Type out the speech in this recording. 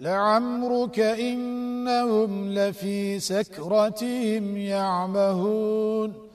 لعمرك إنهم لفي سكرتهم يعمهون.